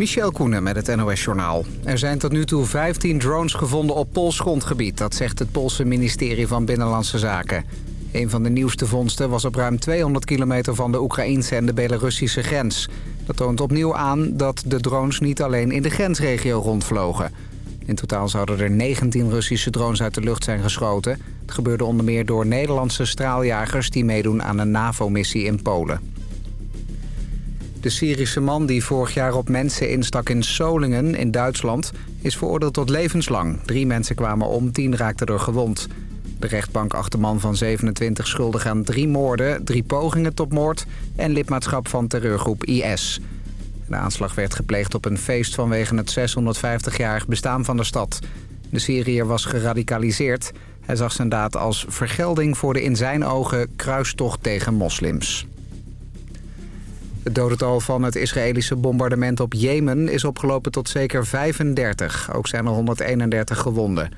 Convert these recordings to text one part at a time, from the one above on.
Michel Koenen met het NOS-journaal. Er zijn tot nu toe 15 drones gevonden op Pools grondgebied. Dat zegt het Poolse ministerie van Binnenlandse Zaken. Een van de nieuwste vondsten was op ruim 200 kilometer van de Oekraïnse en de Belarussische grens. Dat toont opnieuw aan dat de drones niet alleen in de grensregio rondvlogen. In totaal zouden er 19 Russische drones uit de lucht zijn geschoten. Het gebeurde onder meer door Nederlandse straaljagers... die meedoen aan een NAVO-missie in Polen. De Syrische man die vorig jaar op mensen instak in Solingen in Duitsland... is veroordeeld tot levenslang. Drie mensen kwamen om, tien raakten er gewond. De rechtbank acht de man van 27 schuldig aan drie moorden... drie pogingen tot moord en lidmaatschap van terreurgroep IS. De aanslag werd gepleegd op een feest vanwege het 650-jarig bestaan van de stad. De Syriër was geradicaliseerd. Hij zag zijn daad als vergelding voor de in zijn ogen kruistocht tegen moslims. Het dodental van het Israëlische bombardement op Jemen is opgelopen tot zeker 35. Ook zijn er 131 gewonden.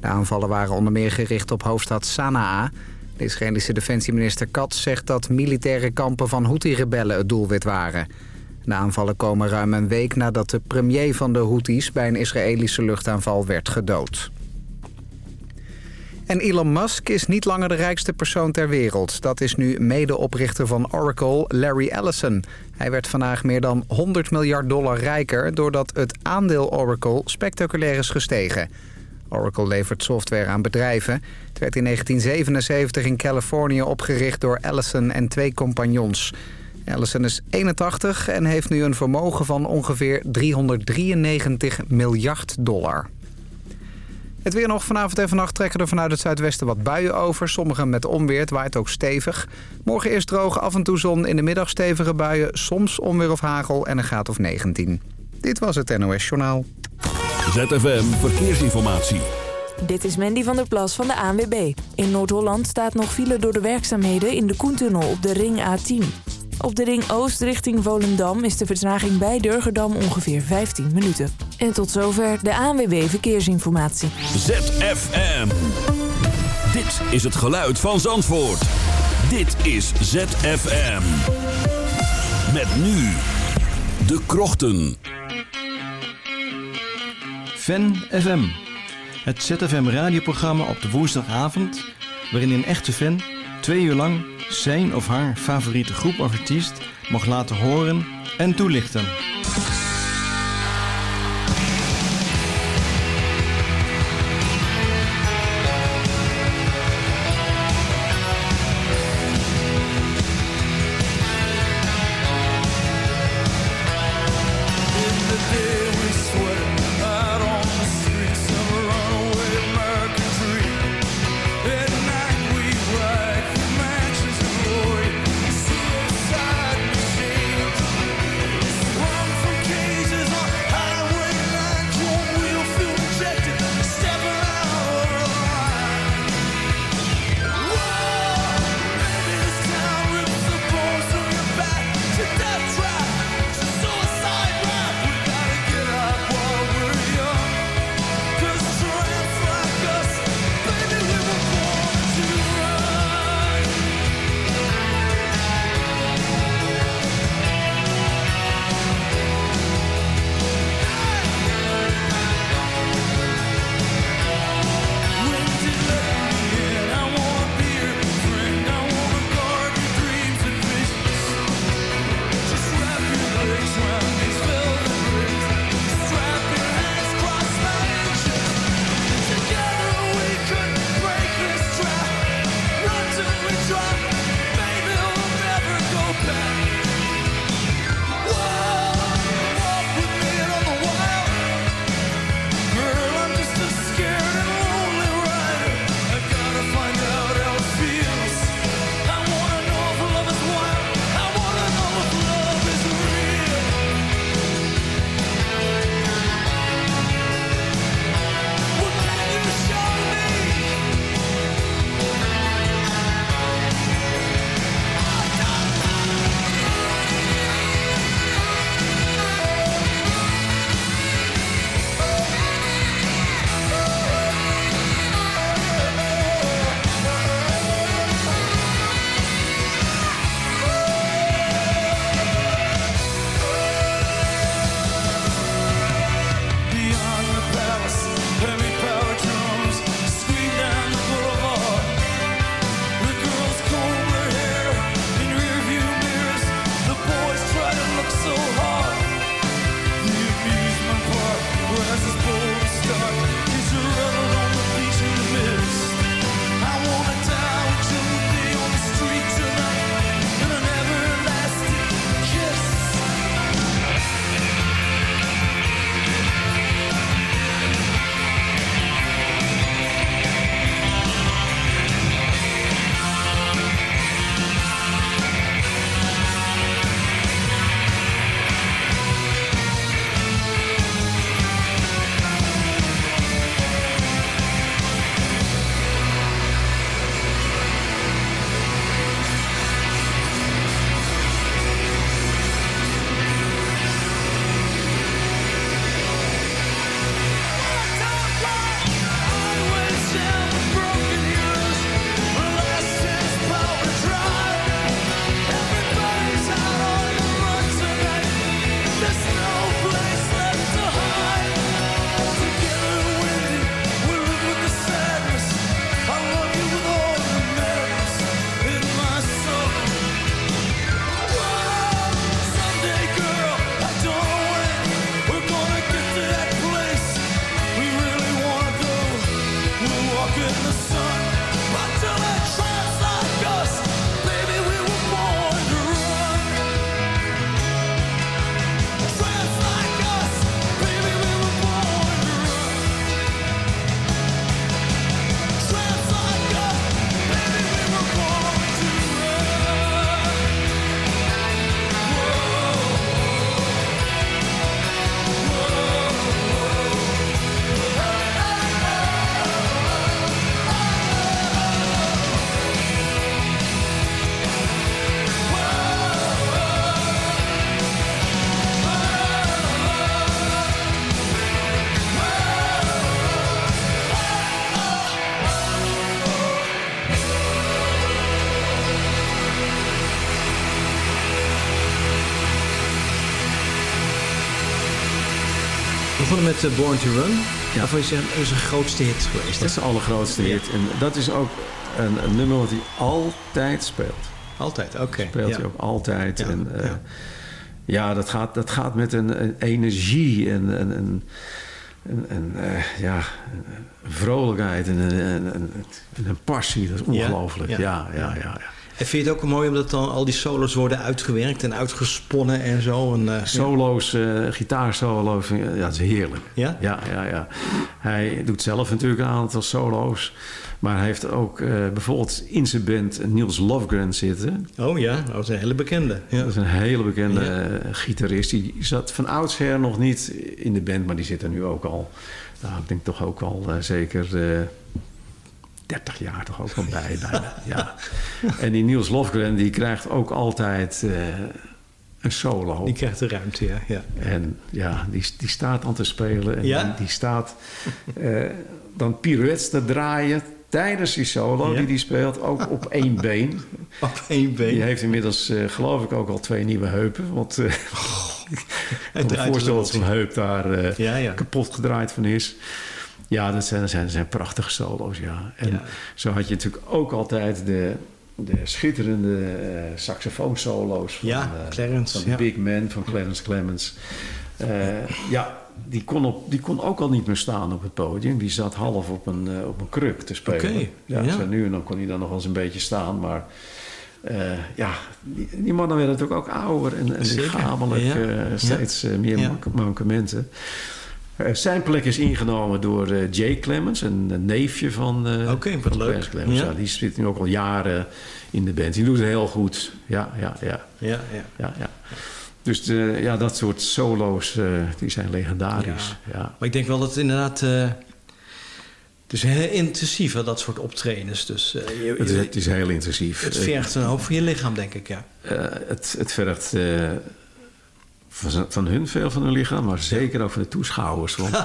De aanvallen waren onder meer gericht op hoofdstad Sanaa. De Israëlische defensieminister Katz zegt dat militaire kampen van Houthi-rebellen het doelwit waren. De aanvallen komen ruim een week nadat de premier van de Houthis bij een Israëlische luchtaanval werd gedood. En Elon Musk is niet langer de rijkste persoon ter wereld. Dat is nu medeoprichter van Oracle, Larry Ellison. Hij werd vandaag meer dan 100 miljard dollar rijker... doordat het aandeel Oracle spectaculair is gestegen. Oracle levert software aan bedrijven. Het werd in 1977 in Californië opgericht door Ellison en twee compagnons. Ellison is 81 en heeft nu een vermogen van ongeveer 393 miljard dollar. Het weer nog vanavond en vannacht trekken er vanuit het zuidwesten wat buien over. Sommige met onweer, het waait ook stevig. Morgen eerst droog, af en toe zon, in de middag stevige buien. Soms onweer of hagel en een graad of 19. Dit was het NOS Journaal. ZFM Verkeersinformatie. Dit is Mandy van der Plas van de ANWB. In Noord-Holland staat nog file door de werkzaamheden in de Koentunnel op de ring A10. Op de ring Oost richting Volendam is de vertraging bij Durgerdam ongeveer 15 minuten. En tot zover de ANWB Verkeersinformatie. ZFM. Dit is het geluid van Zandvoort. Dit is ZFM. Met nu de krochten. Fan FM. Het ZFM radioprogramma op de woensdagavond... waarin een echte fan twee uur lang zijn of haar favoriete groep of artiest mag laten horen en toelichten. We begonnen met uh, Born to Run. Ja. Zegt, dat is een grootste hit geweest. Dat is de allergrootste hit. En dat is ook een, een, nummer wat hij altijd speelt. Altijd, oké. Speelt ja. hij ook altijd. Ja, en, uh, ja. dat, gaat, dat gaat met een, een energie en, en, en en, en uh, ja, een vrolijkheid en een, een, een, passie. Dat is ongelooflijk. Ja. ja, ja. En vind je het ook mooi omdat dan al die solo's worden uitgewerkt en uitgesponnen en zo? En, uh, solo's, uh, gitaarsolo's, ja, dat is heerlijk. Ja? Ja, ja, ja. Hij doet zelf natuurlijk een aantal solo's. Maar hij heeft ook uh, bijvoorbeeld in zijn band Niels Lofgren zitten. Oh ja, dat is een hele bekende. Ja. Dat is een hele bekende ja. gitarist. Die zat van oudsher nog niet in de band, maar die zit er nu ook al. Nou, ik denk toch ook al zeker 30 jaar toch ook al bij. bijna, ja. En die Niels Lofgren die krijgt ook altijd uh, een solo. Die krijgt de ruimte, ja. ja. En ja, die, die staat aan te spelen. En ja? die, die staat uh, dan pirouettes te draaien tijdens die solo ja? die hij speelt. Ook op één been. Op één been. Die heeft inmiddels, uh, geloof ik, ook al twee nieuwe heupen. Want uh, ik kan me voorstellen dat zijn heup daar ja, ja. kapot gedraaid van is. Ja, dat zijn, zijn, zijn prachtige solo's, ja. En ja. zo had je natuurlijk ook altijd de, de schitterende uh, saxofoonsolo's van, ja, Clarence, van ja. Big Man, van Clarence Clemens. Uh, ja, die kon, op, die kon ook al niet meer staan op het podium. Die zat half op een, uh, op een kruk te spelen. Okay, ja, ja. Zo nu en dan kon hij dan nog wel eens een beetje staan, maar... Uh, ja, die, die, mannen werden natuurlijk ook ouder en, en lichamelijk ja. uh, steeds meer mankementen. Zijn plek is ingenomen door Jay Clemens, een, een neefje van, Oké, okay, wat leuk. Clemens. Ja. die zit nu ook al jaren in de band. Die doet het heel goed. Ja, ja, ja. ja, ja. ja, ja. Dus de, ja, dat soort solo's, die zijn legendarisch. Ja. Maar ik denk wel dat het inderdaad... uh, het is heel intensief, hè, dat soort optredens. Dus, uh, je, het, is, het, is, heel intensief. Het vergt een hoop van je lichaam, denk ik, ja. Uh, het, het vergt van, van, hun veel van hun lichaam, maar zeker ook van de toeschouwers. Want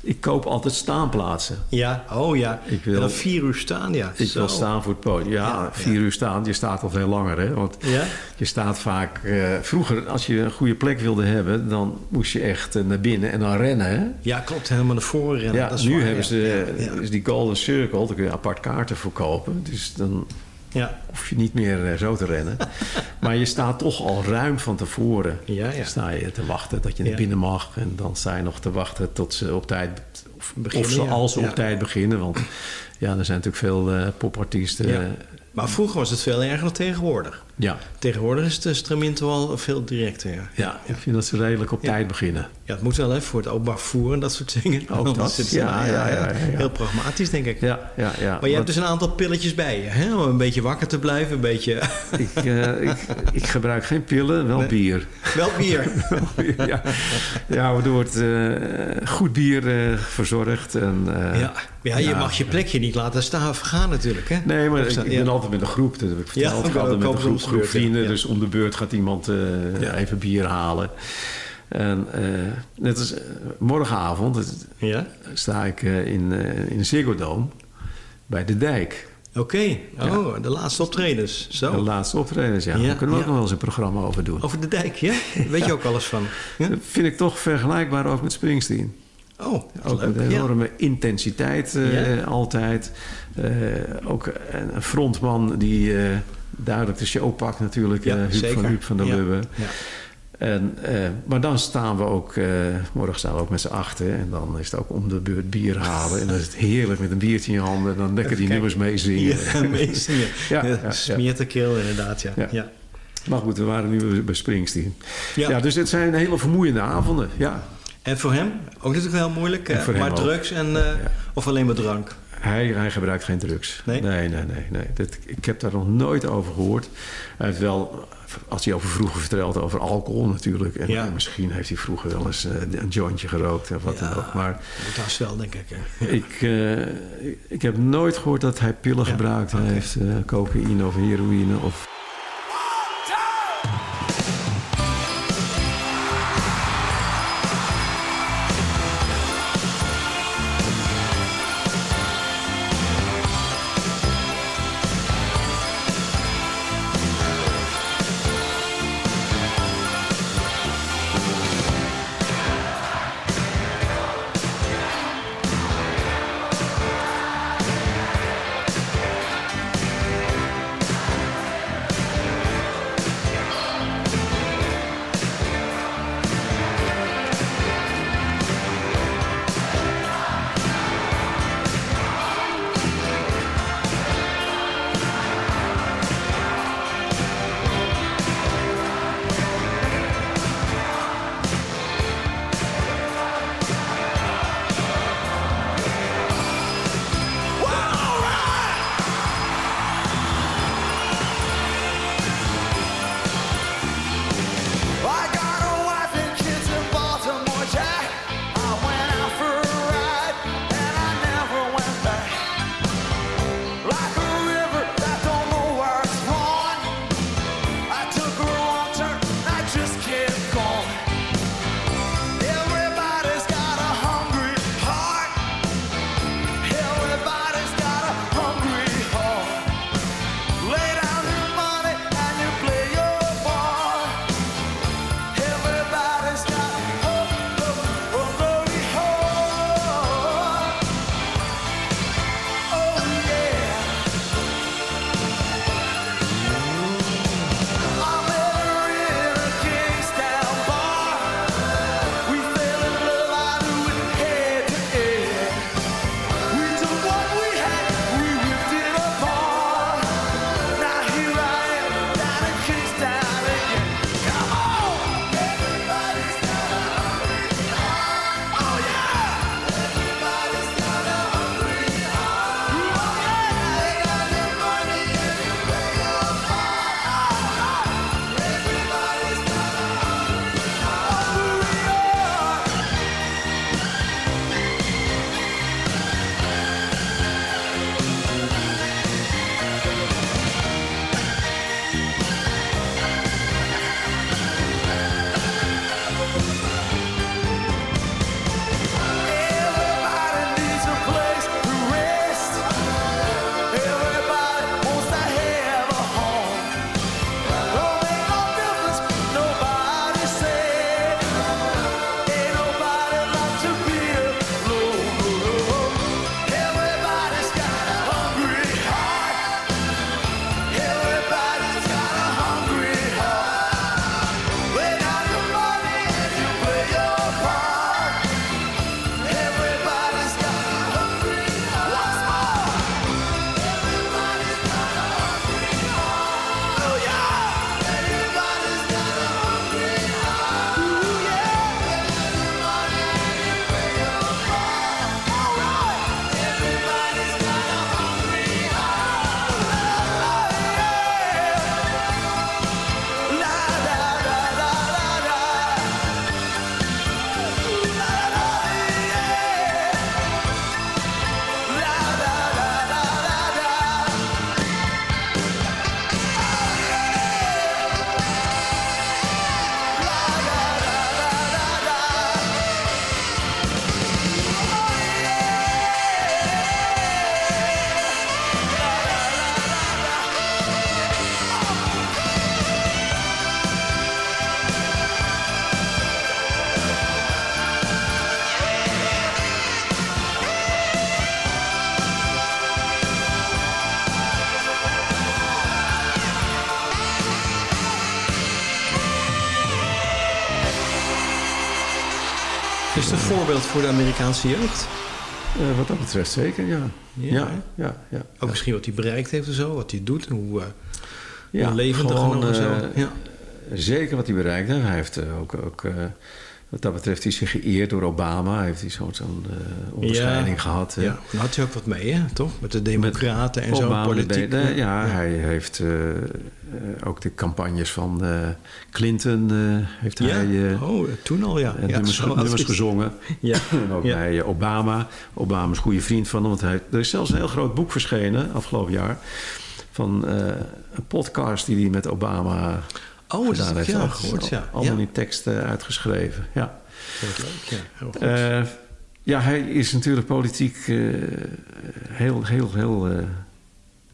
ik koop altijd staanplaatsen. Ja, oh ja. Ik wil en dan vier uur staan, ja. Ik Zo. wil staan voor het podium. Ja, ja vier ja. uur staan. Je staat al veel langer, hè. Want ja? je staat vaak... Uh, vroeger, als je een goede plek wilde hebben... dan moest je echt uh, naar binnen en dan rennen, hè. Ja, klopt. Helemaal naar voren rennen. Ja, dat is nu waar, hebben ze is die Golden Circle. Daar kun je apart kaarten voor kopen. Dus dan... Ja. hoef je niet meer uh, zo te rennen. maar je staat toch al ruim van tevoren. Ja, ja. Sta je te wachten dat je naar binnen mag. En dan sta je nog te wachten tot ze op tijd... Of, beginnen, of ze, als ze op tijd beginnen. Want ja, er zijn natuurlijk veel uh, popartiesten. Maar vroeger was het veel erger dan tegenwoordig. Ja. Tegenwoordig is de stramento al veel directer. Ja. ja, ik vind dat ze redelijk op tijd beginnen. Ja, het moet wel hè, voor het openbaar vervoer en dat soort dingen. Ook dat. Het, ja, ja, ja, Heel pragmatisch, denk ik. Ja, ja, ja. Maar je hebt dus een aantal pilletjes bij je, hè? Om een beetje wakker te blijven, een beetje... ik, uh, ik, ik, gebruik geen pillen, wel nee. bier. Wel bier? ja. ja, er wordt uh, goed bier uh, verzorgd. En, ja. Ja, je mag je plekje niet laten staan vergaan natuurlijk. Hè? Nee, maar ik, ik ben altijd met een groep. Dat heb ik verteld. Ja, ik altijd met een groep, groep vrienden. Ja. Dus om de beurt gaat iemand ja. even bier halen. En net als uh, morgenavond ja? sta ik in, in de Ziggo Dome bij de dijk. Oké, okay. oh, de laatste optredens. Zo. De laatste optredens, ja. Daar kunnen we ook nog wel eens een programma over doen. Over de dijk, ja? Weet je ook alles van? Dat vind ik toch vergelijkbaar ook met Springsteen. Oh, ook leuk. een enorme intensiteit uh, altijd. Uh, ook een frontman die uh, duidelijk de show pakt natuurlijk. Ja, Huub, zeker. van, Huub van der ja. Lubbe. Ja. En, maar dan staan we ook, morgen staan we ook met z'n achten. En dan is het ook om de beurt bier halen. En dan is het heerlijk met een biertje in je handen. En dan lekker die nummers meezingen. Ja, meezingen. ja, ja, Smeert de keel inderdaad, ja. ja. Maar goed, we waren nu bij Springsteen. Ja. dus het zijn hele vermoeiende avonden, ja. En voor hem ook natuurlijk heel moeilijk. Uh, maar drugs en, uh, of alleen maar drank? Hij, hij, gebruikt geen drugs. Nee? Nee, nee, nee. nee. Dat, ik heb daar nog nooit over gehoord. Hij heeft wel, als hij over vroeger vertelt, over alcohol natuurlijk. En ja. misschien heeft hij vroeger wel eens uh, een jointje gerookt of wat ja, dan ook. Maar dat is wel, denk ik. Ik, ik heb nooit gehoord dat hij pillen gebruikt okay. heeft. cocaïne of heroïne of... voorbeeld voor de Amerikaanse jeugd? Eh, wat dat betreft zeker, ja. Ja, Ja, ja, ja. Ook misschien wat hij bereikt heeft en zo, wat hij doet, hoe, uh, Ja, hoe levendig gewoon, en zo. eh, Ja. Zeker wat hij bereikt heeft. Hij heeft ook, ook wat dat betreft is hij geëerd door Obama. Hij heeft hij zo'n zo'n eh, onderscheiding Ja. gehad. hè. ja, daar had hij ook wat mee, hè, toch? Met de democraten en zo, Obama politiek. ja, hij heeft eh, eh, ook de campagnes van Clinton heeft Ja? hij oh, toen al, ja. nummers, zo nummers gezongen. Ja. En ook bij Obama. Obama is een goede vriend van hem. Want hij, er is zelfs een heel groot boek verschenen afgelopen jaar. Van een podcast die hij met Obama Oh, dat heb ik ja, Al- gehoord, ja. Allemaal in tekst eh, uitgeschreven. Ja. Vind ik leuk, ja. Heel goed. Eh, ja, hij is natuurlijk politiek eh, heel, heel, heel eh,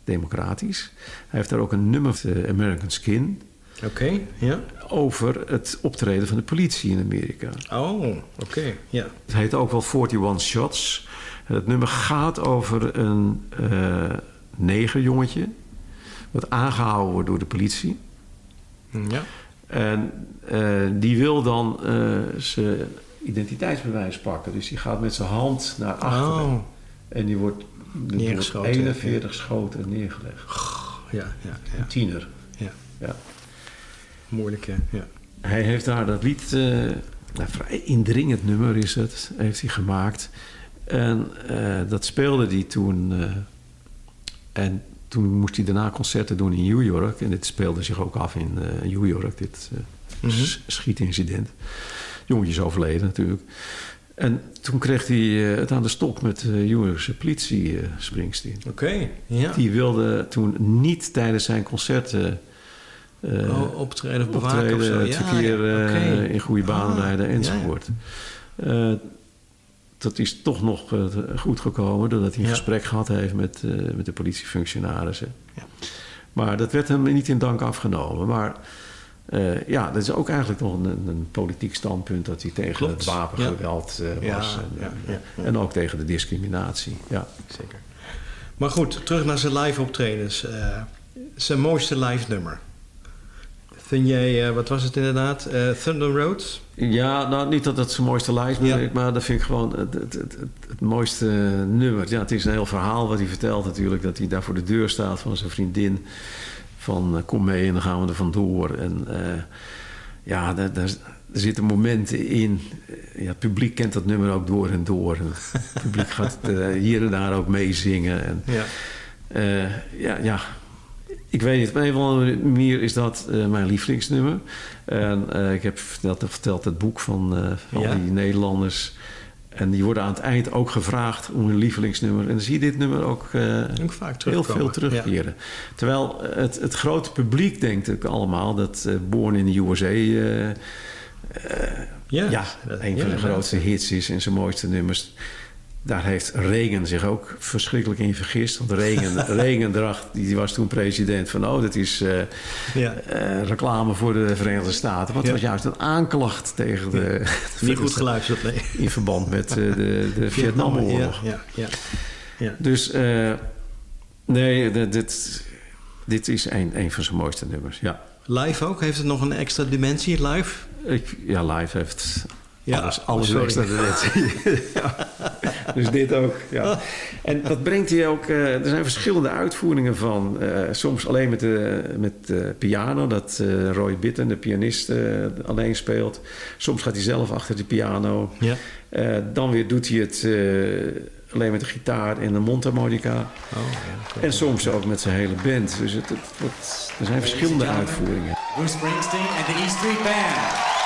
democratisch. Hij heeft daar ook een nummer, eh, American Skin, Oké, ja. over het optreden van de politie in Amerika. Oh, oké, ja. Het heet ook wel 41 Shots. Het nummer gaat over een negerjongetje... wat aangehouden wordt door de politie. Ja. En eh, die wil dan eh, zijn identiteitsbewijs pakken. Dus die gaat met zijn hand naar achteren. Oh, En die wordt, die Neergeschoten, wordt 41 schoten neergelegd. ja, ja, Een ja. tiener. ja. Ja. Moeilijk, hè. Ja. Hij heeft daar dat lied, eh, nou, vrij indringend nummer is het, heeft hij gemaakt. En dat speelde hij toen. en toen moest hij daarna concerten doen in New York. En dit speelde zich ook af in eh, New York, dit eh, Mhm. schietincident. Jongetje is overleden natuurlijk. En toen kreeg hij eh, het aan de stok met de Yorkse politie, Springsteen. Oké, ja. Die wilde toen niet tijdens zijn concerten... oh, optreden of bewaken of zo. het Ja, verkeer ja, in goede banen Ah, rijden enzovoort. Dat is toch nog eh, goed gekomen doordat hij een Ja. gesprek gehad heeft met, eh, met de politiefunctionarissen. Ja. Maar dat werd hem niet in dank afgenomen. Maar eh, ja, dat is ook eigenlijk nog een, een politiek standpunt dat hij tegen Klopt, het wapengeweld Ja, was. En, en ook tegen de discriminatie. Ja. Zeker. Maar goed, terug naar zijn live optredens. Zijn mooiste live nummer. Vind jij, eh, wat was het inderdaad? Eh, Thunder Road? Ja, nou niet dat het zijn mooiste lijst Ja. is, maar dat vind ik gewoon het, het, het, mooiste nummer. Ja, het is een heel verhaal wat hij vertelt natuurlijk. Dat hij daar voor de deur staat van zijn vriendin. Van eh, kom mee en dan gaan we er vandoor. En ja, daar, daar, er zitten momenten in. Ja, het publiek kent dat nummer ook door en door. En het publiek gaat hier en daar ook meezingen. En, Ja. ja, ja, ik weet niet. Op een of andere manier is dat eh, mijn lievelingsnummer. En eh, ik heb verteld, verteld het boek van, eh, van Ja. die Nederlanders. En die worden aan het eind ook gevraagd om hun lievelingsnummer. En dan zie je dit nummer ook Ook vaak heel veel terugkeren. Terwijl het, het grote publiek denkt ook allemaal dat Born in the USA... Ja, ja, dat- een van de grootste hits is en zijn mooiste nummers. Daar heeft Reagan zich ook verschrikkelijk in vergist. Want Reagan, Reagan dacht, die was toen president van... oh, dat is eh, Ja. eh, reclame voor de Verenigde Staten. Want Ja. het was juist een aanklacht tegen de... Niet goed geluisterd, nee. In verband met eh, de, de Vietnamoorlog. Ja, ja, ja. Dus nee, dit- dit, dit is een, een van zijn mooiste nummers, ja. Live ook? Heeft het nog een extra dimensie live? Ik, ja, live heeft Ja, alles, alles sorry. extra ja. Dus dit ook, ja. En dat brengt hij ook... eh, er zijn verschillende uitvoeringen van. eh, soms alleen met de, met de piano, dat eh, Roy Bitten, de pianist, eh, alleen speelt. Soms gaat hij zelf achter de piano. Ja. Eh, dan weer doet hij het eh, alleen met de gitaar en de mondharmonica. Oh, ja. En soms ook met zijn hele band. Dus het, er zijn verschillende uitvoeringen. Bruce Springsteen and the E Street Band.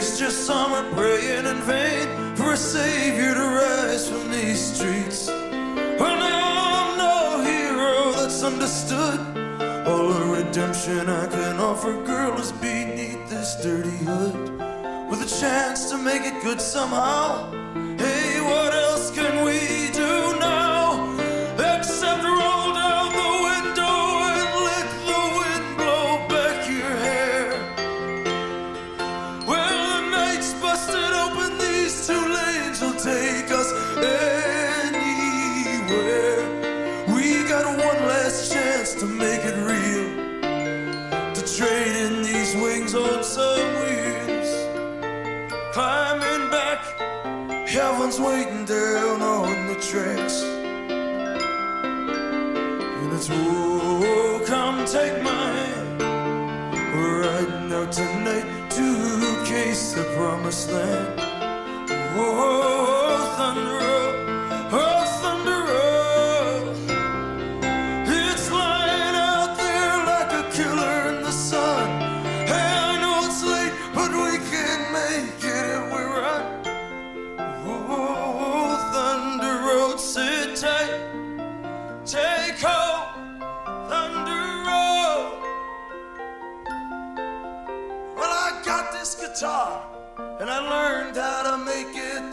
Waste your summer praying in vain for a savior to rise from these streets. Oh, well, now I'm no hero that's understood. All the redemption I can offer, girl, is beneath this dirty hood. With a chance to make it good somehow. Hey, what else tracks. And it's whoa, come take my hand. Riding out tonight to case the promised land. Whoa, thunder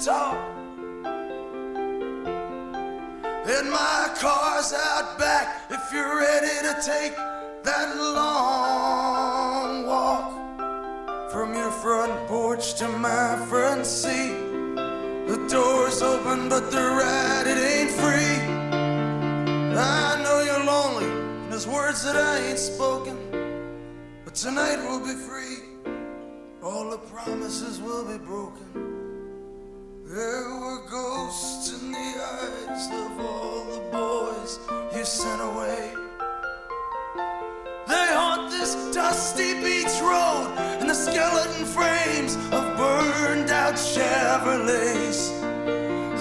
talk. And my car's out back if you're ready to take that long walk from your front porch to my front seat. The door's open, but the ride it ain't free. I know you're lonely, and there's words that I ain't spoken, but tonight we'll be free. All the promises will be broken. There were ghosts in the eyes of all the boys you sent away. They haunt this dusty beach road and the skeleton frames of burned out Chevrolets.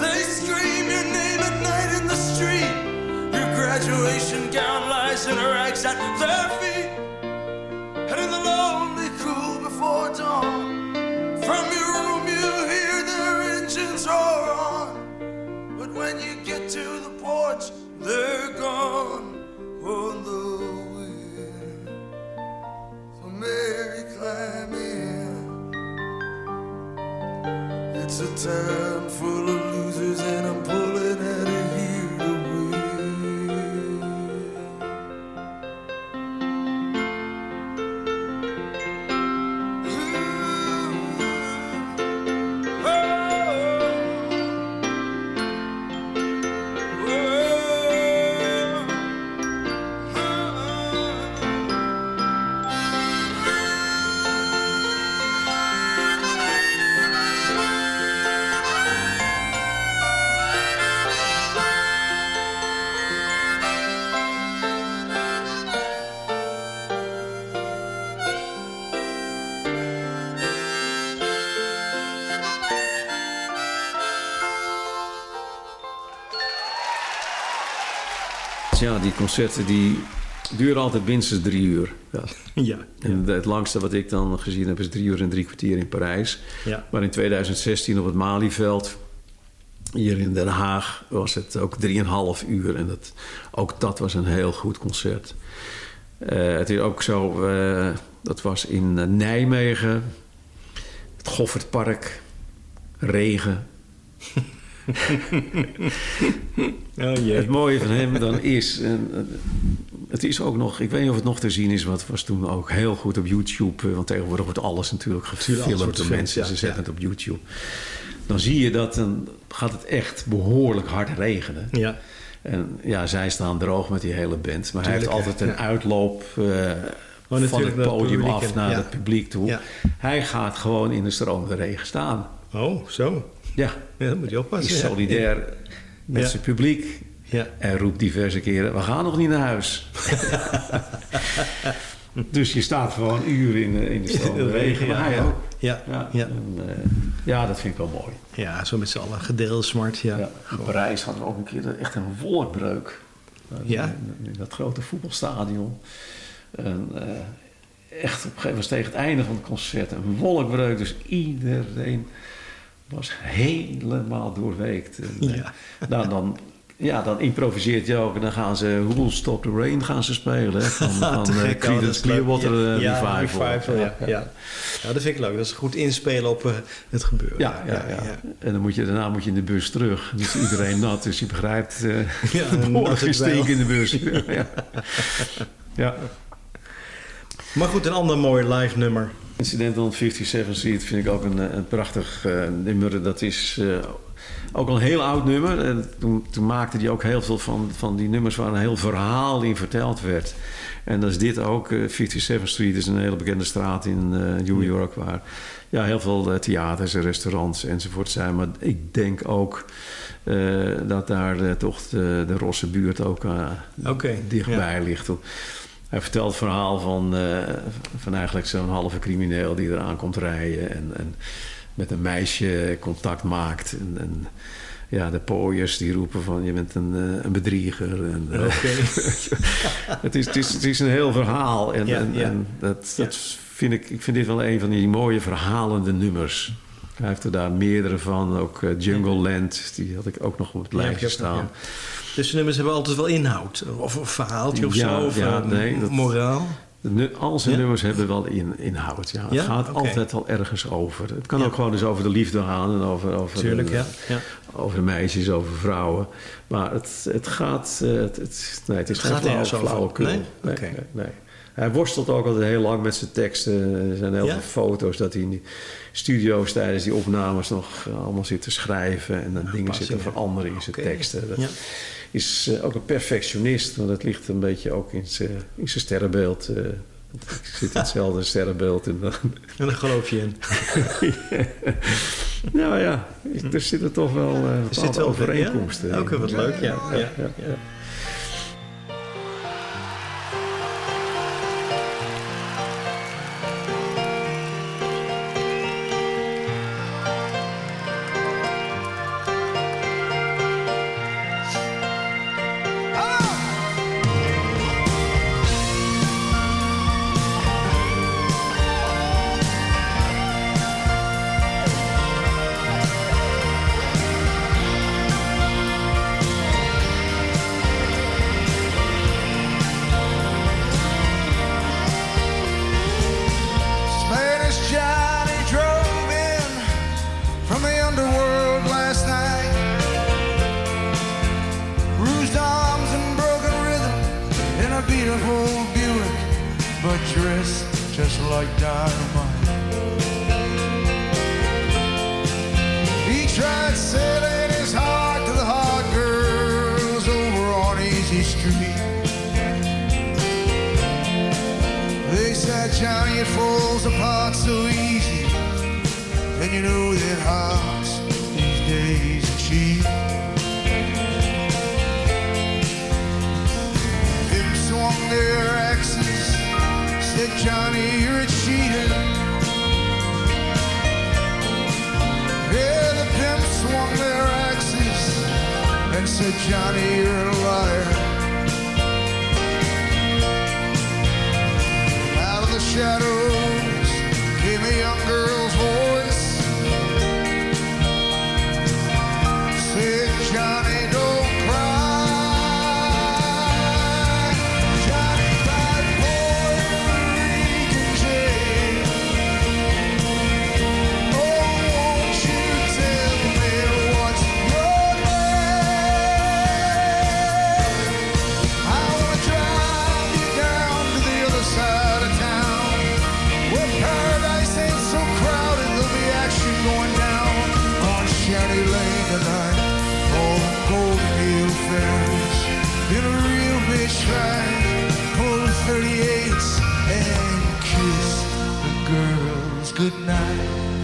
They scream your name at night in the street. Your graduation gown lies in rags at their feet. And in the lonely cool before dawn, It's a time for die concerten die duren altijd minstens drie uur. Ja. Ja. En het langste wat ik dan gezien heb is drie uur en drie kwartier in Parijs. Ja. Maar in 2016 op het Malieveld, hier in Den Haag, was het ook drieënhalf uur. En dat, ook dat was een heel goed concert. Eh, het is ook zo, eh, dat was in eh, Nijmegen. Goffertpark, regen. Oh jee. Het mooie van hem dan is... en, eh, het is ook nog... Ik weet niet of het nog te zien is... wat was toen ook heel goed op YouTube. eh, Want tegenwoordig wordt alles natuurlijk gefilmd door mensen. ja, Ze zetten ja. het op YouTube. Dan zie je dat... Dan gaat het echt behoorlijk hard regenen. Ja. En ja, zij staan droog met die hele band. Maar hij heeft altijd een ja. uitloop eh, van natuurlijk het het podium af naar ja. het publiek toe. Ja. Hij gaat gewoon in de stromende regen staan. Oh, zo. Ja, Ja, dat moet je oppassen. is ja. solidair met Ja. zijn publiek. Ja. En roept diverse keren, we gaan nog niet naar huis. dus je staat gewoon uren in, in de stromende regen. Ja, Ja, ja. en, eh, ja, dat vind ik wel mooi. ja, zo met z'n allen gedeeld smart. Ja. Ja. In Parijs hadden we ook een keer echt een wolkbreuk. Ja? In, in dat grote voetbalstadion. En, eh, echt op een gegeven moment tegen het einde van het concert een wolkbreuk. Dus iedereen was helemaal doorweekt. En, Ja. nou, dan, ja, dan improviseert je ook. En dan gaan ze Who Will Stop the Rain gaan ze spelen. Hè, van van eh, gek, oh, Creedence. Clearwater ja, eh, ja, Revival. revival, ja, ja. ja, dat vind ik leuk. Dat is goed inspelen op eh, het gebeuren. Ja, ja, En dan moet je, daarna moet je in de bus terug. Is iedereen nat, dus je begrijpt... eh Ja, een in de bus. ja. Ja. Maar goed, een ander mooi live nummer. Incidental on 57th Street vind ik ook een, eh, een prachtig eh, nummer. Dat is eh, ook al een heel oud nummer. En toen, toen maakte hij ook heel veel van, van die nummers waar een heel verhaal in verteld werd. En dat is dit ook. eh, 57th Street is een hele bekende straat in New York... waar ja, heel veel theaters en restaurants enzovoort zijn. Maar ik denk ook dat daar toch de, de Rosse buurt ook dichtbij ligt. Hij vertelt het verhaal van, eh, van eigenlijk zo'n halve crimineel die eraan komt rijden en, en met een meisje contact maakt. En, en ja, de pooiers die roepen van je bent een, eh, een bedrieger. En, eh, het, is, het, is, het is een heel verhaal. En, Ja, en, ja. en dat, dat vind ik, ik vind dit wel een van die mooie verhalende nummers. Hij heeft er daar meerdere van. Ook eh, Jungle Land, die had ik ook nog op het lijstje nog, staan. Dus de nummers hebben altijd wel inhoud. Of een verhaaltje of zo. Of ja, nee, dat- moraal. Al zijn Ja? nummers hebben wel in, inhoud. Ja. Het Ja? gaat altijd wel ergens over. Het kan Ja. ook gewoon eens over de liefde gaan en over, over, Tuurlijk, de, over meisjes, over vrouwen. Maar het, het gaat. eh, Het, het, nee, het is Het geen flauw, flauwekul. Nee? Nee, nee. Hij worstelt ook altijd heel lang met zijn teksten. Er zijn heel Ja? veel foto's dat hij in die studio's tijdens die opnames nog eh, allemaal zit te schrijven. En dan dingen passie, zitten veranderen in zijn teksten. Dat is eh, ook een perfectionist. Want dat ligt een beetje ook in zijn, in zijn sterrenbeeld. eh. ik zit in hetzelfde sterrenbeeld. En dan, En daar geloof je in. nou ja, er zitten toch wel bepaalde wel overeenkomsten. Ja? in. Oké, wat leuk. Ja, ja, ja. tried, pulled 38s and kiss the girls goodnight.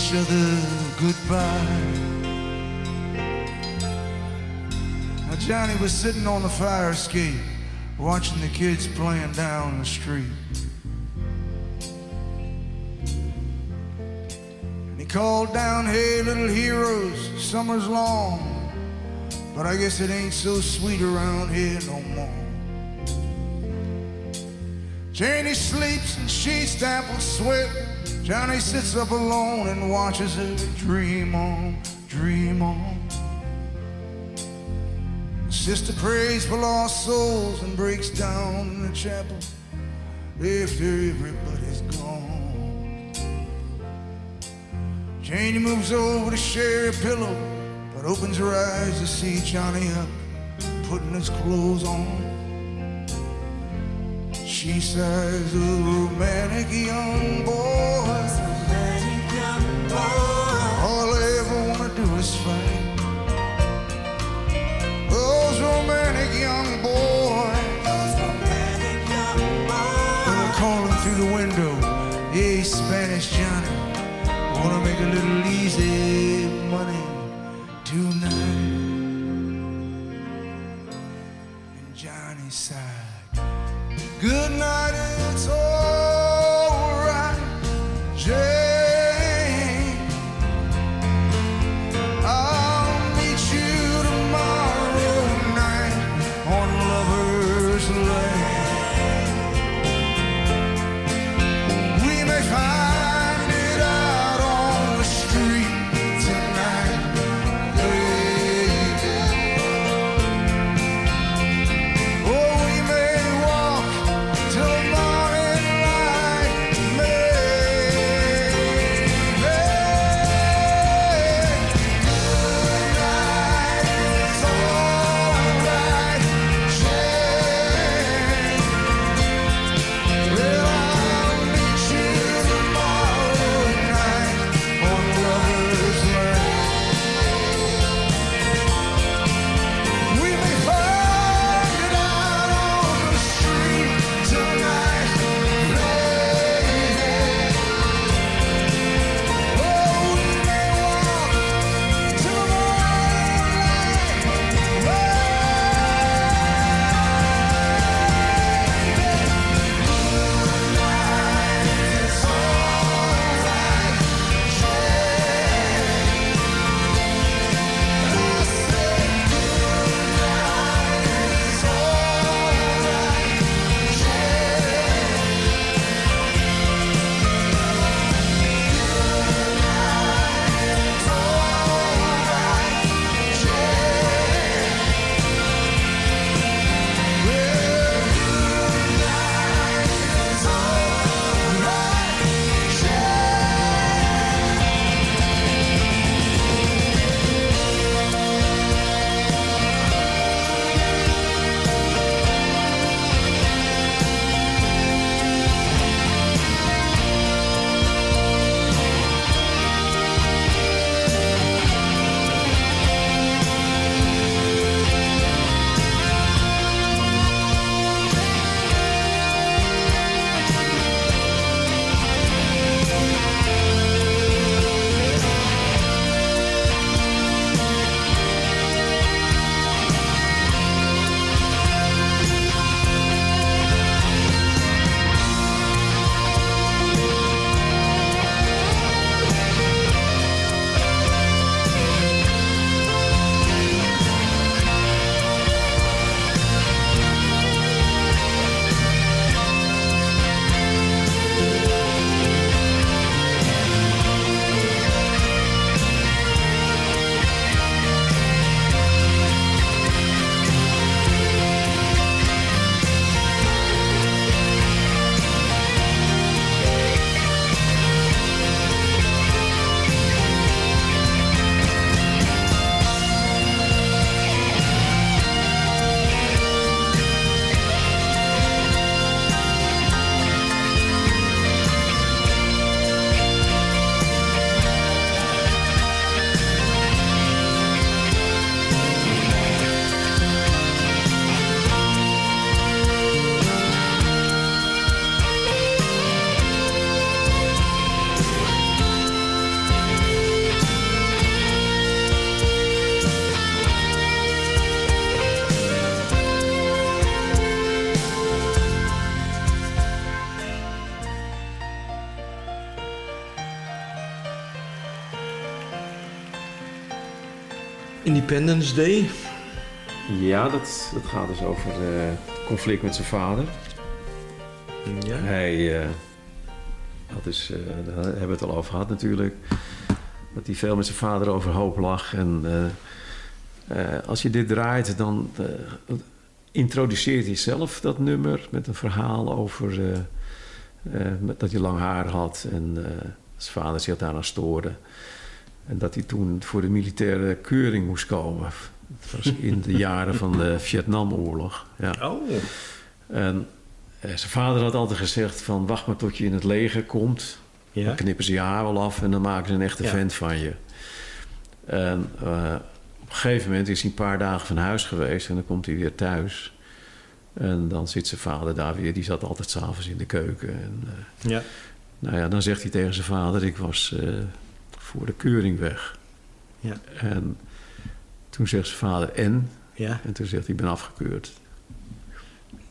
Each other goodbye. Now Johnny was sitting on the fire escape, watching the kids playing down the street. And he called down, hey little heroes, summer's long, but I guess it ain't so sweet around here no more. Janie sleeps and she stamp with sweat. Johnny sits up alone and watches her dream on, dream on. Sister prays for lost souls and breaks down in the chapel after everybody's gone. Janie moves over to share a pillow, but opens her eyes to see Johnny up, putting his clothes on. She says, a romantic young boy. All I ever wanna do is fight. Those romantic young boys. They're calling through the window. Hey, Spanish Johnny, wanna make a little easy money tonight? And Johnny sighed. Good night, Independence Day. Ja, dat, dat gaat dus over eh, conflict met zijn vader. Ja. Hij, eh, had dus, eh, daar hebben we het al over gehad natuurlijk, dat hij veel met zijn vader overhoop lag. En als je dit draait, dan introduceert hij zelf dat nummer met een verhaal over dat hij lang haar had en zijn vader zich daaraan stoorde. En dat hij toen voor de militaire keuring moest komen. Het was in de jaren van de Vietnamoorlog. Ja. Oh. En eh, zijn vader had altijd gezegd van... wacht maar tot je in het leger komt. Ja. Dan knippen ze je haar wel af en dan maken ze een echte Ja. vent van je. En eh, op een gegeven moment is hij een paar dagen van huis geweest... en dan komt hij weer thuis. En dan zit zijn vader daar weer. Die zat altijd s'avonds in de keuken. En, eh, Ja. nou ja, dan zegt hij tegen zijn vader... ik was voor de keuring weg. Ja. En toen zegt zijn vader en... Ja. En toen zegt hij, ik ben afgekeurd.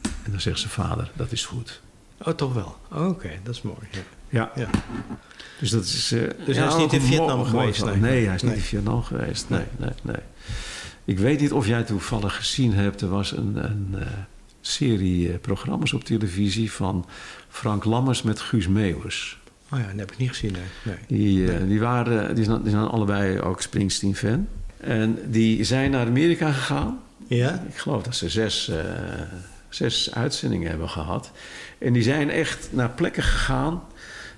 En dan zegt zijn vader, dat is goed. Oh, toch wel. Oh, Oké, dat is mooi. Ja. Ja. Ja. Dus dat is... eh, Dus hij is niet in Vietnam geweest, nee. Nee, hij is niet in Vietnam geweest. Nee, nee, nee. Ik weet niet of jij toevallig gezien hebt... er was een, een eh, serie eh, programma's op televisie... van Frank Lammers met Guus Meeuwis. Oh ja, dat heb ik niet gezien. Nee. nee. Die, eh, die, waren, die, zijn, die zijn allebei ook Springsteen-fan. En die zijn naar Amerika gegaan... Ja? Ik geloof dat ze zes, eh, zes uitzendingen hebben gehad. En die zijn echt naar plekken gegaan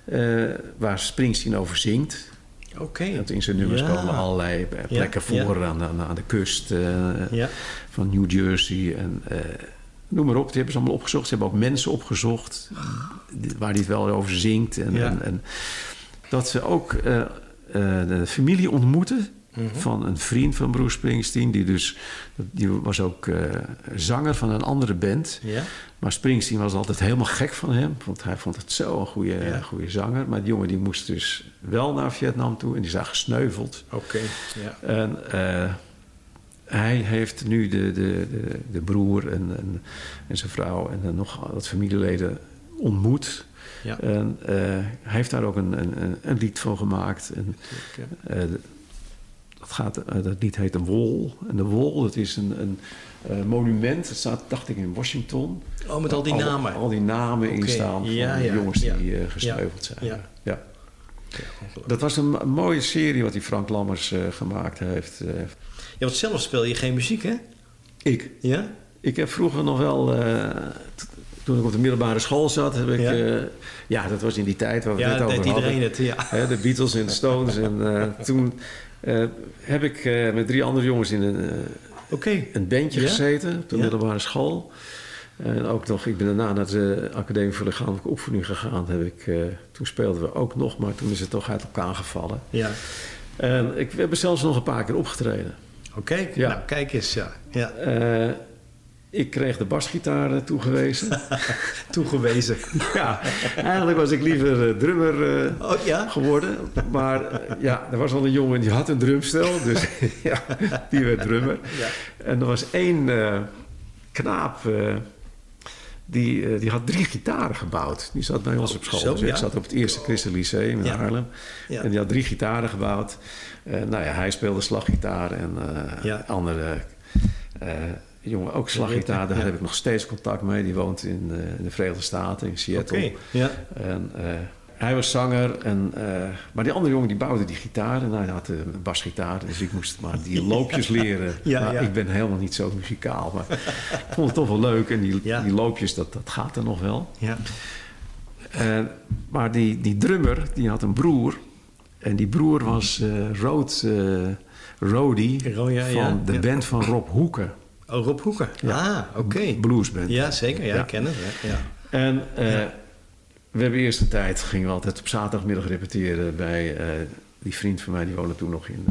eh, waar Springsteen over zingt. Oké. Want in zijn nummers Ja. komen allerlei eh, plekken Ja, voor Aan, de, aan de kust eh, van New Jersey. En, eh, noem maar op, die hebben ze allemaal opgezocht. Ze hebben ook mensen opgezocht waar hij het wel over zingt. En, Ja. en, en dat ze ook eh, eh, de familie ontmoeten Mhm. van een vriend van Bruce Springsteen. Die, dus, die was ook eh, zanger van een andere band. Ja? Maar Springsteen was altijd helemaal gek van hem. Want hij vond het zo een goede, Ja. goede zanger. Maar die jongen die moest dus wel naar Vietnam toe. En die is daar gesneuveld. Oké. Ja. En hij heeft nu de, de, de, de broer en, en, en zijn vrouw en dan nog wat familieleden ontmoet. Ja. En eh, hij heeft daar ook een, een, een- lied van gemaakt. En, eh, dat, gaat, eh, dat lied heet een wol. En de wol, dat is een, een monument. Het staat, dacht ik, in Washington. Oh, met al die namen. Al die namen in staan van ja, de ja, jongens die gesneuveld zijn. ja. Ja. Dat was een mooie serie wat die Frank Lammers gemaakt heeft. Eh. Ja, want zelf speel je geen muziek, hè? ik. Ja? Ik heb vroeger nog wel, eh, toen ik op de middelbare school zat, heb ik, Ja. ja, ja dat was in die tijd waar we Ja, net over hadden. iedereen het, ja. Hè, de Beatles en de Stones. en eh, toen eh, heb ik eh, met drie andere jongens in een, eh, Oké. een bandje Ja? gezeten op de Ja. middelbare school. En ook nog, ik ben daarna naar de Academie voor Lichamelijke Opvoeding gegaan. Heb ik, eh, toen speelden we ook nog, maar toen is het toch uit elkaar gevallen. Ja. En ik, we hebben zelfs nog een paar keer opgetreden. Oké. Ja. Nou, kijk eens, ja. ja. Eh, ik kreeg de basgitaar eh, toegewezen. Toegewezen. ja, eigenlijk was ik liever eh, drummer Oh, ja? geworden. Maar ja, er was al een jongen die had een drumstel. Dus ja, die werd drummer. Ja. En er was één knaap... die, eh, die had drie gitaren gebouwd. Die zat bij ons op school. zo, dus ik zat op het eerste Christen Lyceum in Ja. Haarlem. Ja. En die had drie gitaren gebouwd. Eh, nou ja, hij speelde slaggitaar en eh andere eh, jongen ook slaggitaar. Daar heb ik nog steeds contact mee. Die woont in, in de Verenigde Staten, in Seattle. En, hij was zanger, en, eh, maar die andere jongen die bouwde die gitaar. En hij had een basgitaar, dus ik moest maar die loopjes leren. Ja, ja. ik ben helemaal niet zo muzikaal. Maar ik vond het toch wel leuk. En die, Ja. die loopjes, dat, dat gaat er nog wel. Ja. Eh, maar die, die drummer, die had een broer. En die broer was eh Road, eh Rody Ro- ja, van ja, de ja. band van Rob Hoeken. Oh, Rob Hoeken. Ah, oké. Bluesband. Ja, zeker. Ja, Ja. ik ken het. hè. Ja. En eh, we hebben eerst een tijd, gingen we altijd op zaterdagmiddag repeteren bij eh, die vriend van mij, die woonde toen nog in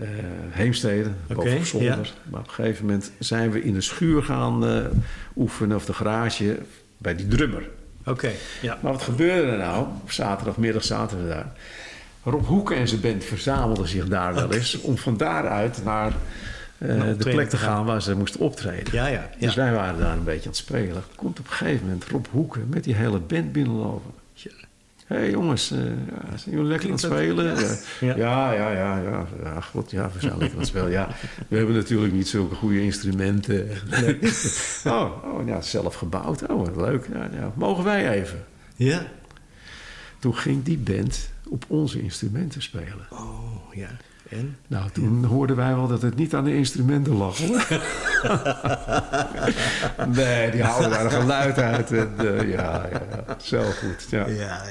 eh, Heemstede, boven zolder. ja. Maar op een gegeven moment zijn we in de schuur gaan oefenen, of de garage, bij die drummer. Oké. Ja. Maar wat gebeurde er nou? Op zaterdagmiddag zaten we daar. Rob Hoeken en zijn band verzamelden zich daar wel eens... om van daaruit naar de optreden plek te gaan. waar ze moesten optreden. Ja, ja. Dus wij waren daar een beetje aan het spelen. Komt op een gegeven moment Rob Hoeken met die hele band binnenlopen. Hé hey jongens, eh, ja, zijn jullie lekker aan het spelen? Ja, ja, ja, ja, ja, ja, god, ja, we zijn lekker aan het spelen. Ja, we hebben natuurlijk niet zulke goede instrumenten. oh, oh, ja, zelf gebouwd. Oh, leuk. Ja, ja. Mogen wij even? Ja. Toen ging die band op onze instrumenten spelen. Oh, ja. En? Nou, toen hoorden wij wel dat het niet aan de instrumenten lag. hoor. nee, die houden daar een geluid uit. En, eh, ja, ja, zo goed. Ja. Ja,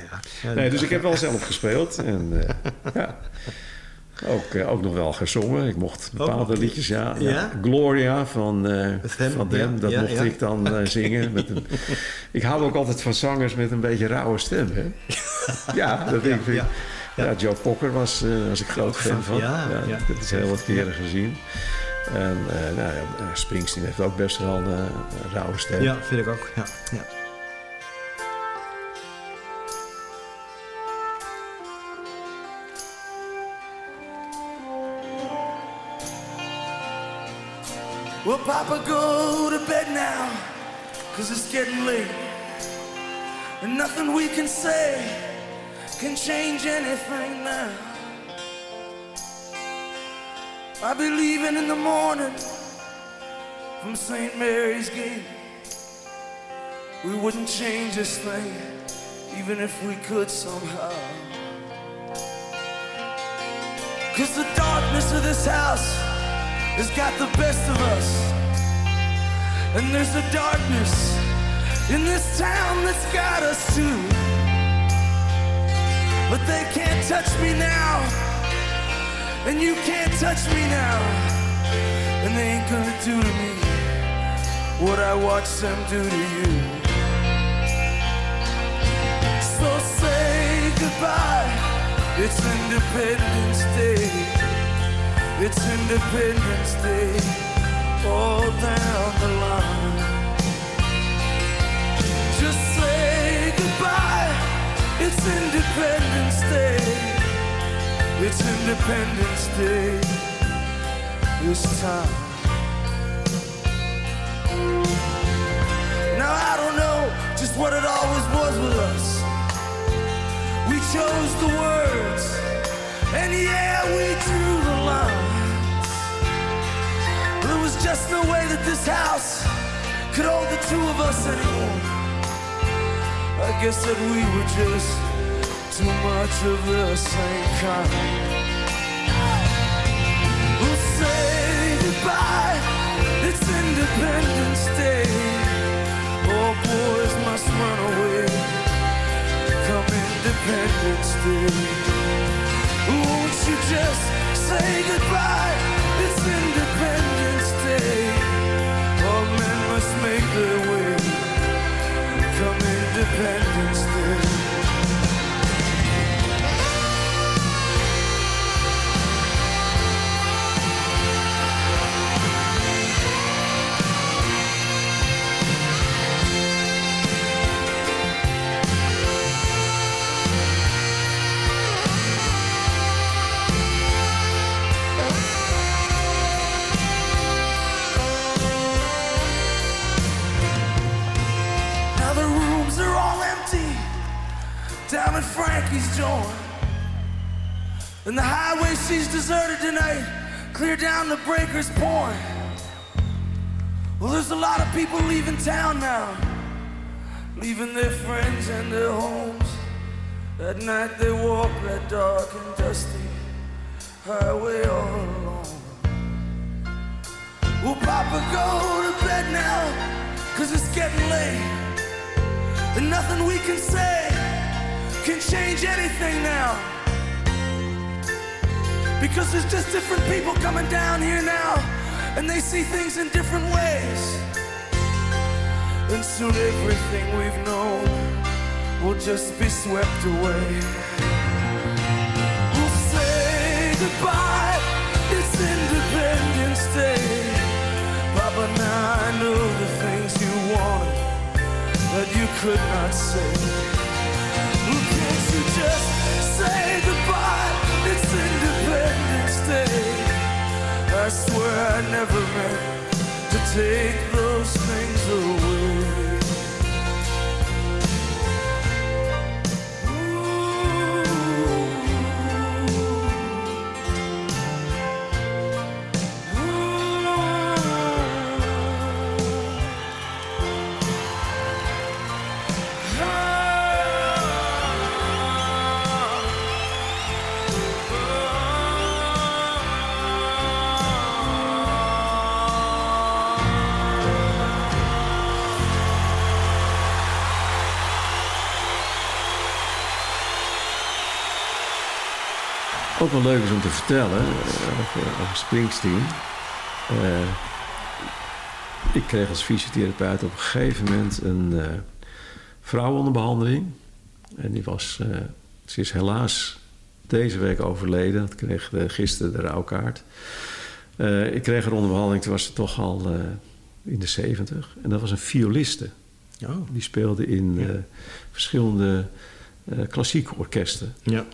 ja. Nee, dus ik heb wel zelf gespeeld. En eh, ja, ook, eh, ook nog wel gezongen. Ik mocht bepaalde liedjes, ja. Ja? Gloria van, hem? van Dem, Ja, dat mocht ik dan zingen. Met een, ik hou ook altijd van zangers met een beetje rauwe stem. Hè? Ja, dat denk ik. Ja, Ja, Joe Cocker was, eh, was ik groot fan van. Ja, ja. Dat is heel wat keren gezien. En eh, nou ja, Springsteen heeft ook best wel een eh, een rauwe stem. Ja, vind ik ook. Ja. Ja. Well, Papa, go to bed now, cause it's getting late. And nothing we can say can change anything now. I'll be leaving in the morning from St. Mary's Gate. We wouldn't change this thing, even if we could somehow. Cause the darkness of this house has got the best of us. And there's a darkness in this town that's got us too. But they can't touch me now, and you can't touch me now. And they ain't gonna do to me what I watched them do to you. So say goodbye, it's Independence Day. It's Independence Day, all down the line. It's Independence Day. It's Independence Day. This time. Now I don't know just what it always was with us. We chose the words, and yeah, we drew the lines. There was just no way that this house could hold the two of us anymore. I guess that we were just too much of the same kind. We'll say goodbye, it's Independence Day. All boys must run away come Independence Day. Won't you just say goodbye? Independence Day. Frankie's joint. And the highway seems deserted tonight, clear down to Breaker's Point. Well, there's a lot of people leaving town now, leaving their friends and their homes. At night they walk that dark and dusty highway all alone. Will Papa go to bed now? Cause it's getting late. And nothing we can say can change anything now. Because there's just different people coming down here now, and they see things in different ways. And soon everything we've known will just be swept away. We'll say goodbye, it's Independence Day. Papa, now I know the things you wanted that you could not say. Just say goodbye? It's Independence Day. I swear I never meant to take those things ook wel leuk is om te vertellen eh, over, over Springsteen. Eh, ik kreeg als fysiotherapeut op een gegeven moment een eh, vrouw onder behandeling. En die was, ze is helaas deze week overleden. Dat kreeg gisteren de rouwkaart. Ik kreeg haar onder behandeling, toen was ze toch al in de zeventig. En dat was een violiste. Oh. Die speelde in verschillende klassieke orkesten Ja.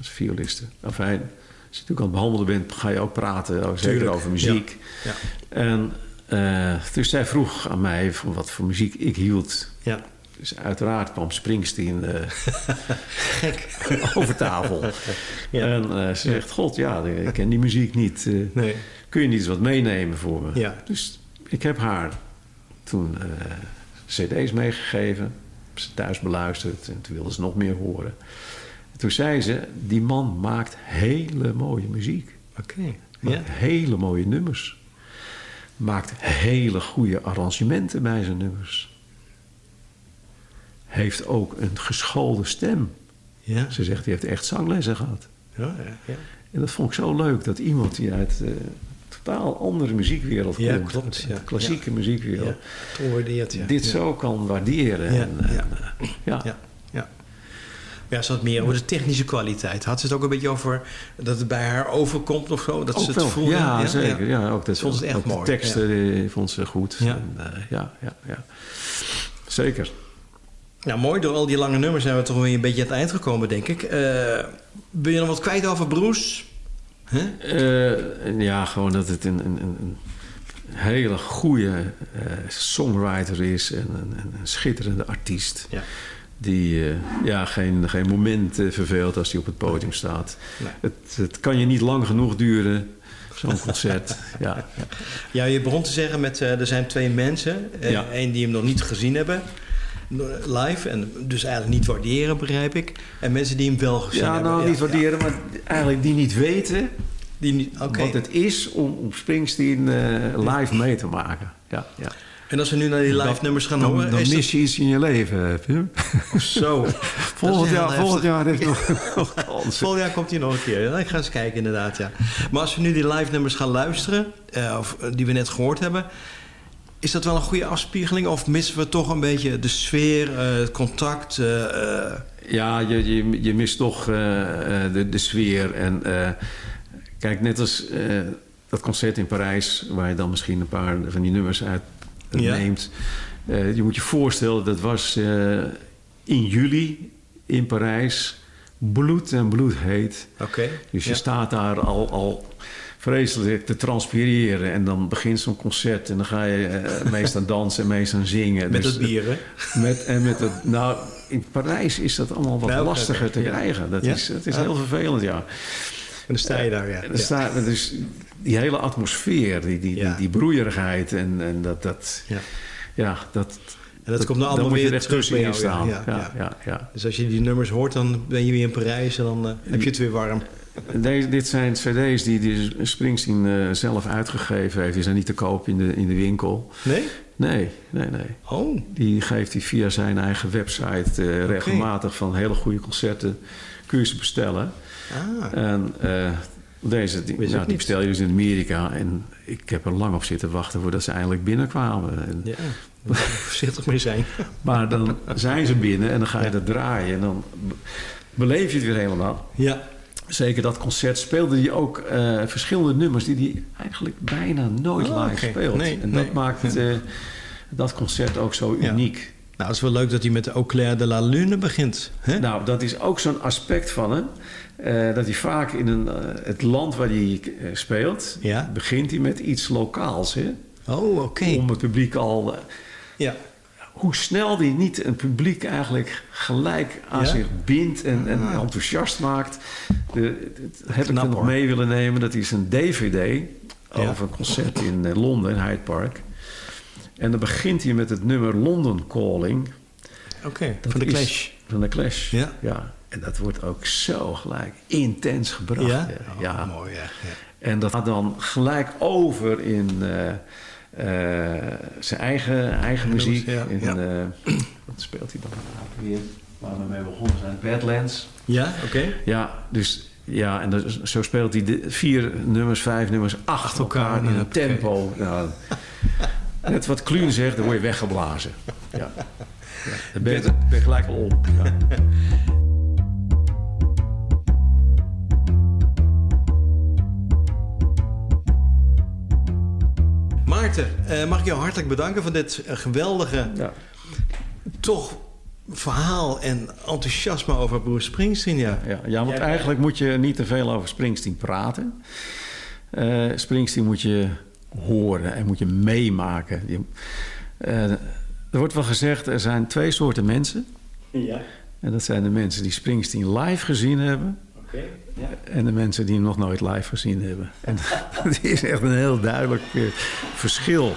Als violiste. Enfin, als je natuurlijk aan het behandelen bent, ga je ook praten, ook zeker over muziek. Ja. En eh, dus zij vroeg aan mij van wat voor muziek ik hield. Ja. Dus uiteraard kwam Springsteen eh, over tafel. Ja. En eh, ze zegt, god ja, ik ken die muziek niet. Nee. Kun je niet eens wat meenemen voor me? Ja. Dus ik heb haar toen cd's meegegeven. Ze thuis beluisterd en toen wilde ze nog meer horen. En toen zei ze, die man maakt hele mooie muziek. Oké. Ja. hele mooie nummers. Maakt hele goede arrangementen bij zijn nummers. Heeft ook een geschoolde stem. Ja. Ze zegt, hij heeft echt zanglessen gehad. Ja, ja, ja. En dat vond ik zo leuk, dat iemand die uit een totaal andere muziekwereld Ja, komt. klopt, ja. de klassieke Ja. muziekwereld. Ja. Dit zo kan waarderen. Ja, En, en, ja. Eh, ja. Ja, ja. Ja, ze had meer over de technische kwaliteit. Had ze het ook een beetje over dat het bij haar overkomt of zo? Dat Ook ze het wel. voelde? Ja, zeker. Ja. ook dat, Ze vond het echt mooi, De teksten eh, vond ze goed. Ja. En, eh, ja, ja, ja. Zeker. Nou, mooi. Door al die lange nummers zijn we toch weer een beetje aan het eind gekomen, denk ik. Eh ben je nog wat kwijt over Bruce? Huh? Eh, ja, gewoon dat het een, een, een, hele goede eh, songwriter is en een, een schitterende artiest. Ja. Die eh, ja, geen, geen moment eh, verveelt als hij op het podium staat. Nee. Het, het kan je niet lang genoeg duren, zo'n concert. ja, ja. Ja, je begon te zeggen met eh, er zijn twee mensen. Ja. Eén die hem nog niet gezien hebben live. En dus eigenlijk niet waarderen, begrijp ik. En mensen die hem wel gezien ja hebben. nou niet waarderen, maar eigenlijk die niet weten Die niet, wat het is om, om Springsteen live mee te maken. Ja, ja. En als we nu naar die live nummers gaan Dan, horen... dan is dat- mis je iets in je leven, Pim. Zo. Volgend jaar, volgend jaar heeft nog, nog kansen. Volgend jaar komt hij nog een keer. Ja, ik ga eens kijken, inderdaad, ja. Maar als we nu die live nummers gaan luisteren... eh, of eh, die we net gehoord hebben... is dat wel een goede afspiegeling? Of missen we toch een beetje de sfeer, eh, het contact? eh, eh, Ja, je, je, je mist toch eh, eh, de, de sfeer. En eh, kijk, net als eh, dat concert in Parijs... waar je dan misschien een paar van die nummers uit eh, Ja. neemt. Eh, je moet je voorstellen, dat was eh, in juli in Parijs. Bloed en bloed heet. Oké. Dus je Ja. staat daar al, al vreselijk te transpireren. En dan begint zo'n concert en dan ga je eh, meest aan dansen en meest aan zingen. Met Dus, het bier, hè? Met, en met het, nou, in Parijs is dat allemaal wat Nou, lastiger te krijgen. Dat Ja? is, het is Ah. heel vervelend, ja. En dan sta je daar, ja. En dan staat, dus die hele atmosfeer, die, die, Ja. die, die broeierigheid en, en dat, dat, Ja. ja, dat... En dat komt allemaal dan je weer er echt terug bij tussenin jou, ja. staan. Ja, Ja, ja. Dus als je die nummers hoort, dan ben je weer in Parijs... en dan eh, heb je het weer warm. Deze, dit zijn cd's die, die Springsteen eh, zelf uitgegeven heeft. Die zijn niet te koop in de, in de winkel. Nee? Nee, nee, nee. Oh, Die geeft hij via zijn eigen website eh, regelmatig van hele goede concerten. Kun je ze bestellen. ah. En deze die, nou, die bestel je dus in Amerika. En ik heb er lang op zitten wachten voordat ze eindelijk binnenkwamen. En, Ja, voorzichtig mee zijn. Maar dan zijn ze binnen en dan ga je dat draaien. En dan be- beleef je het weer helemaal. Ja. Zeker dat concert speelde hij ook eh, verschillende nummers... die hij eigenlijk bijna nooit Oh, live speelt. Nee, en nee. dat maakt eh, dat concert ook zo Ja. uniek. Nou, het is wel leuk dat hij met de Au clair de la Lune begint. Hè? Nou, dat is ook zo'n aspect van hem. Eh, dat hij vaak in een, eh, het land waar hij eh, speelt... Ja. begint hij met iets lokaals. Hè? Oh, oké. Om het publiek al... Ja. hoe snel die niet een publiek eigenlijk gelijk aan Ja? zich bindt en, en Ah. enthousiast maakt. De, heb ik er nog hoor. mee willen nemen. Dat is een DVD Ja. over een concert in Londen, in Hyde Park. En dan begint hij met het nummer London Calling. Oké, van de Clash. Van de Clash. Ja. ja. En dat wordt ook zo gelijk intens gebracht. Ja? Oh, ja. mooi, ja. En dat gaat dan gelijk over in eh, eh, zijn eigen, eigen muziek. ja, in, eh, wat speelt hij dan weer? Waar we mee begonnen zijn, Badlands. Ja, oké. Ja, dus Ja, en dus, zo speelt hij de vier nummers, vijf nummers achter elkaar, elkaar, in een tempo. Nou, net wat Kluun zegt, dan word je weggeblazen. Ja. Ja, dan ben je, ben je gelijk al op. Ja. Maarten, eh, mag ik jou hartelijk bedanken voor dit eh, geweldige, Ja. toch verhaal en enthousiasme over Bruce Springsteen. Ja. Ja, ja, want eigenlijk moet je niet te veel over Springsteen praten. Eh, Springsteen moet je horen en moet je meemaken. Je- eh, er wordt wel gezegd, er zijn twee soorten mensen. Ja, En dat zijn de mensen die Springsteen live gezien hebben... en de mensen die hem nog nooit live gezien hebben. En dat is echt een heel duidelijk eh, verschil.